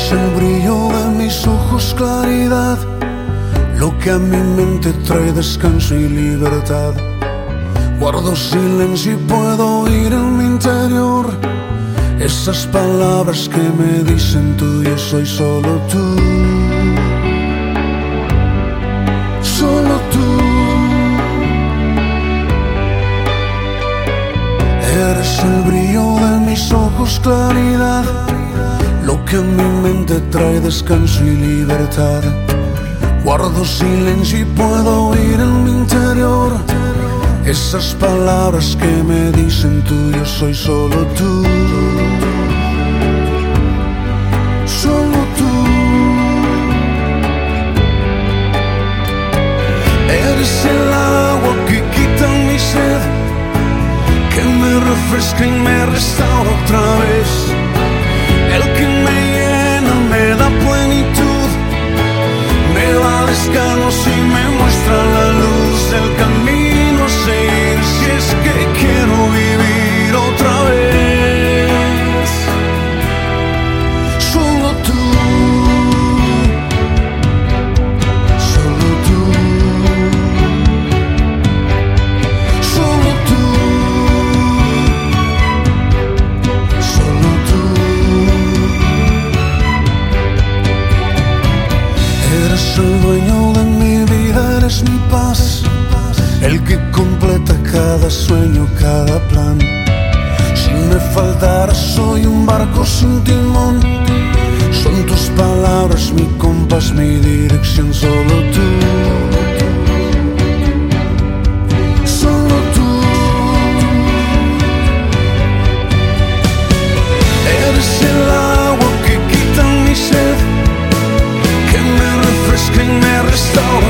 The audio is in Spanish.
Eres el brillo de mis ojos, claridad, lo que a mi mente trae descanso y libertad. Guardo silencio y puedo oír en mi interior esas palabras que me dicen tú, yo soy solo tú. Solo tú. Eres el brillo de mis ojos, claridad, trae descanso y libertad. Guardo silencio y puedo oír en mi interior esas palabras que me dicen tú, yo soy solo tú. Solo tú. Eres el agua que quita mi sed, que me refresca y me restaura otra vez. Da dueño de mi vida, eres mi paz, el que completa cada sueño, cada plan. Si me faltara, soy un barco sin timón. Son tus palabras, mi compás, mi dirección. the